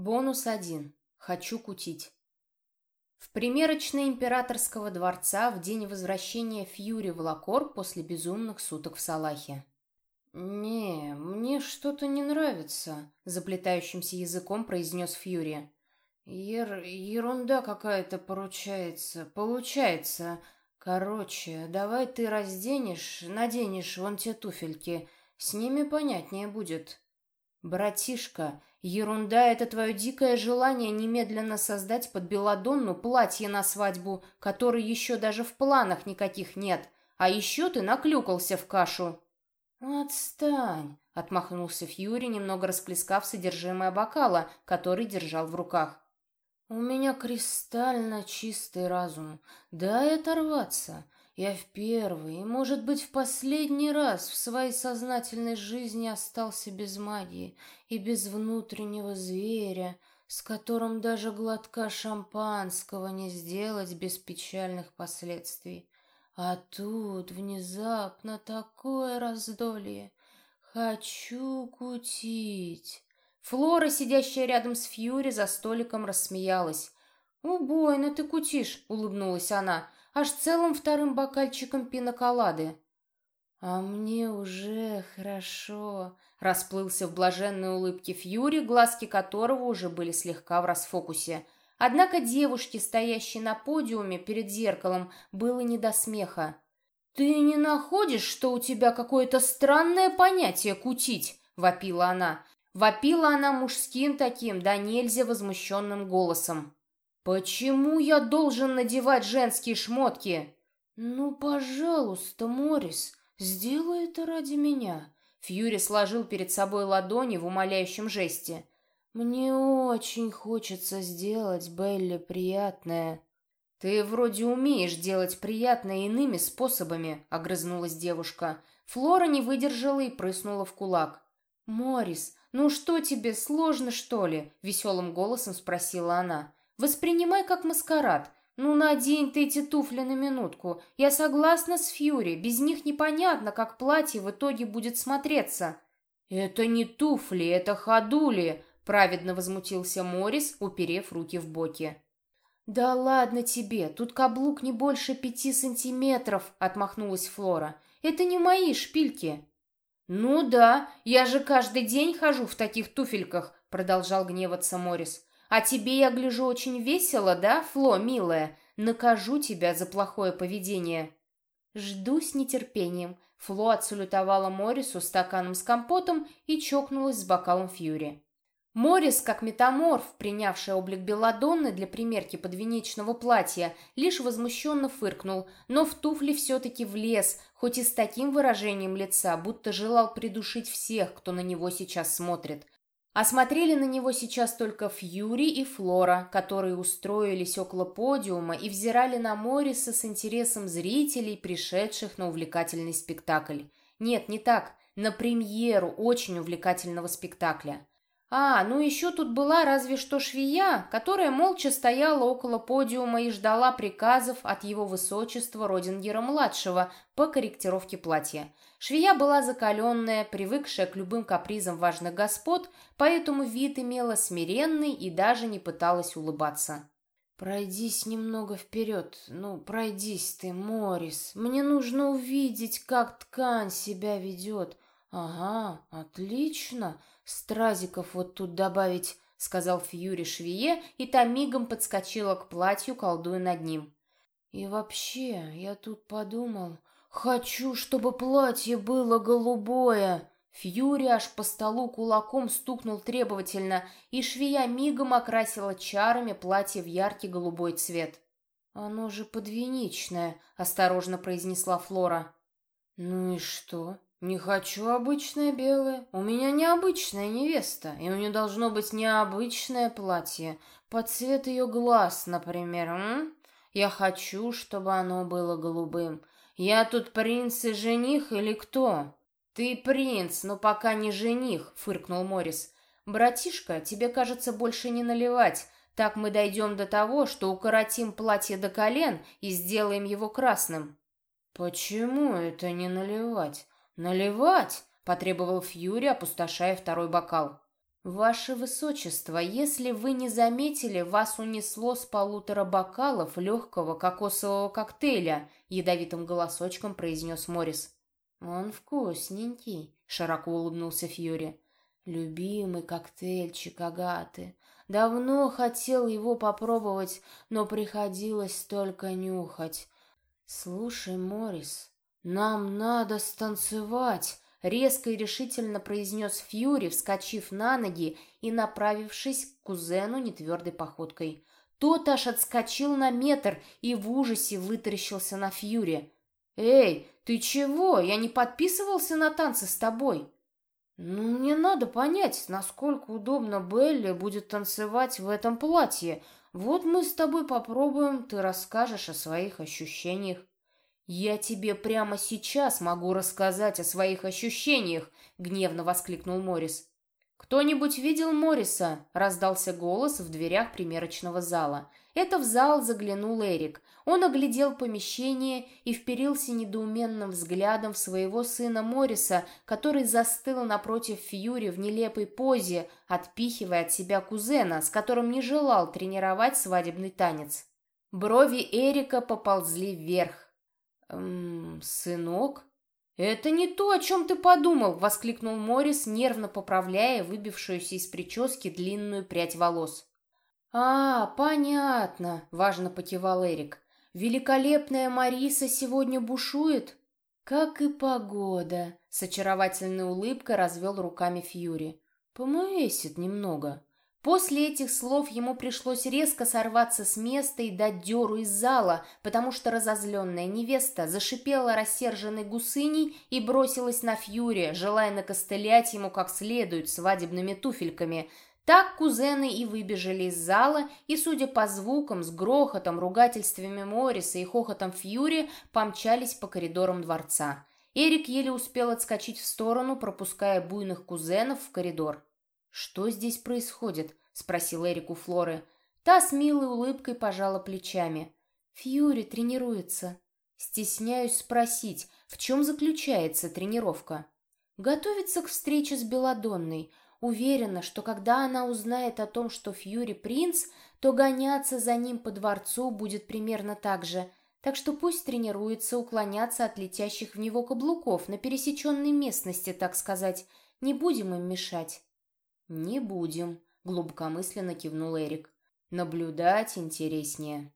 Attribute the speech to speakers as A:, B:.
A: Бонус один. Хочу кутить. В примерочной императорского дворца в день возвращения Фьюри в Лакор после безумных суток в Салахе. «Не, мне что-то не нравится», — заплетающимся языком произнес Фьюри. Ер... ерунда какая-то поручается, получается. Короче, давай ты разденешь, наденешь вон те туфельки. С ними понятнее будет. Братишка, ерунда — это твое дикое желание немедленно создать под Беладонну платье на свадьбу, которой еще даже в планах никаких нет. А еще ты наклюкался в кашу. «Отстань!» — отмахнулся Фьюри, немного расплескав содержимое бокала, который держал в руках. У меня кристально чистый разум. Дай оторваться. Я в первый и, может быть, в последний раз в своей сознательной жизни остался без магии и без внутреннего зверя, с которым даже глотка шампанского не сделать без печальных последствий. А тут внезапно такое раздолье. Хочу кутить. Флора, сидящая рядом с Фьюри, за столиком рассмеялась. «Убойно ты кутишь», — улыбнулась она, аж целым вторым бокальчиком пиноколады. «А мне уже хорошо», — расплылся в блаженной улыбке Фьюри, глазки которого уже были слегка в расфокусе. Однако девушке, стоящей на подиуме перед зеркалом, было не до смеха. «Ты не находишь, что у тебя какое-то странное понятие кутить?» — вопила она. Вопила она мужским таким, да нельзя возмущенным голосом. «Почему я должен надевать женские шмотки?» «Ну, пожалуйста, Морис, сделай это ради меня». Фьюри сложил перед собой ладони в умоляющем жесте. «Мне очень хочется сделать Белли приятное». «Ты вроде умеешь делать приятное иными способами», — огрызнулась девушка. Флора не выдержала и прыснула в кулак. «Морис, «Ну что тебе, сложно, что ли?» — веселым голосом спросила она. «Воспринимай как маскарад. Ну, надень ты эти туфли на минутку. Я согласна с Фьюри. Без них непонятно, как платье в итоге будет смотреться». «Это не туфли, это ходули!» — праведно возмутился Морис, уперев руки в боки. «Да ладно тебе, тут каблук не больше пяти сантиметров», — отмахнулась Флора. «Это не мои шпильки». «Ну да, я же каждый день хожу в таких туфельках», — продолжал гневаться Морис. «А тебе, я гляжу, очень весело, да, Фло, милая? Накажу тебя за плохое поведение». «Жду с нетерпением», — Фло отсалютовала Морису стаканом с компотом и чокнулась с бокалом Фьюри. Морис, как метаморф, принявший облик Белладонны для примерки подвенечного платья, лишь возмущенно фыркнул, но в туфли все-таки влез, хоть и с таким выражением лица, будто желал придушить всех, кто на него сейчас смотрит. А смотрели на него сейчас только Фьюри и Флора, которые устроились около подиума и взирали на Морриса с интересом зрителей, пришедших на увлекательный спектакль. Нет, не так, на премьеру очень увлекательного спектакля. А, ну еще тут была разве что швея, которая молча стояла около подиума и ждала приказов от его высочества Родингера-младшего по корректировке платья. Швея была закаленная, привыкшая к любым капризам важных господ, поэтому вид имела смиренный и даже не пыталась улыбаться. «Пройдись немного вперед, ну, пройдись ты, Морис. Мне нужно увидеть, как ткань себя ведет. Ага, отлично. «Стразиков вот тут добавить», — сказал Фьюри швее, и та мигом подскочила к платью, колдуя над ним. «И вообще, я тут подумал, хочу, чтобы платье было голубое». Фьюри аж по столу кулаком стукнул требовательно, и швея мигом окрасила чарами платье в яркий голубой цвет. «Оно же подвенечное», — осторожно произнесла Флора. «Ну и что? «Не хочу обычное белое. У меня необычная невеста, и у нее должно быть необычное платье, под цвет ее глаз, например, м? Я хочу, чтобы оно было голубым. Я тут принц и жених или кто?» «Ты принц, но пока не жених», — фыркнул Морис. «Братишка, тебе, кажется, больше не наливать. Так мы дойдем до того, что укоротим платье до колен и сделаем его красным». «Почему это не наливать?» «Наливать!» — потребовал Фьюри, опустошая второй бокал. «Ваше Высочество, если вы не заметили, вас унесло с полутора бокалов легкого кокосового коктейля», — ядовитым голосочком произнес Морис. «Он вкусненький», — широко улыбнулся Фьюри. «Любимый коктейльчик Агаты. Давно хотел его попробовать, но приходилось только нюхать. Слушай, Морис, нам надо станцевать». Резко и решительно произнес Фьюри, вскочив на ноги и направившись к кузену нетвердой походкой. Тот аж отскочил на метр и в ужасе вытаращился на Фьюри. «Эй, ты чего? Я не подписывался на танцы с тобой!» «Ну, мне надо понять, насколько удобно Белли будет танцевать в этом платье. Вот мы с тобой попробуем, ты расскажешь о своих ощущениях». «Я тебе прямо сейчас могу рассказать о своих ощущениях», — гневно воскликнул Морис. «Кто-нибудь видел Мориса?» — раздался голос в дверях примерочного зала. Это в зал заглянул Эрик. Он оглядел помещение и вперился недоуменным взглядом в своего сына Мориса, который застыл напротив Фьюри в нелепой позе, отпихивая от себя кузена, с которым не желал тренировать свадебный танец. Брови Эрика поползли вверх. «Эм, сынок?» «Это не то, о чем ты подумал!» — воскликнул Морис, нервно поправляя выбившуюся из прически длинную прядь волос. «А, понятно!» — важно покивал Эрик. «Великолепная Мариса сегодня бушует?» «Как и погода!» — с очаровательной улыбкой развел руками Фьюри. «Помысит немного». После этих слов ему пришлось резко сорваться с места и дать дёру из зала, потому что разозленная невеста зашипела рассерженной гусыней и бросилась на Фьюри, желая накостылять ему как следует свадебными туфельками. Так кузены и выбежали из зала, и, судя по звукам, с грохотом, ругательствами Морриса и хохотом Фьюри, помчались по коридорам дворца. Эрик еле успел отскочить в сторону, пропуская буйных кузенов в коридор. «Что здесь происходит?» — спросил Эрик у Флоры. Та с милой улыбкой пожала плечами. «Фьюри тренируется». Стесняюсь спросить, в чем заключается тренировка? Готовится к встрече с Беладонной. Уверена, что когда она узнает о том, что Фьюри принц, то гоняться за ним по дворцу будет примерно так же. Так что пусть тренируется уклоняться от летящих в него каблуков на пересеченной местности, так сказать. Не будем им мешать. «Не будем», — глубокомысленно кивнул Эрик. «Наблюдать интереснее».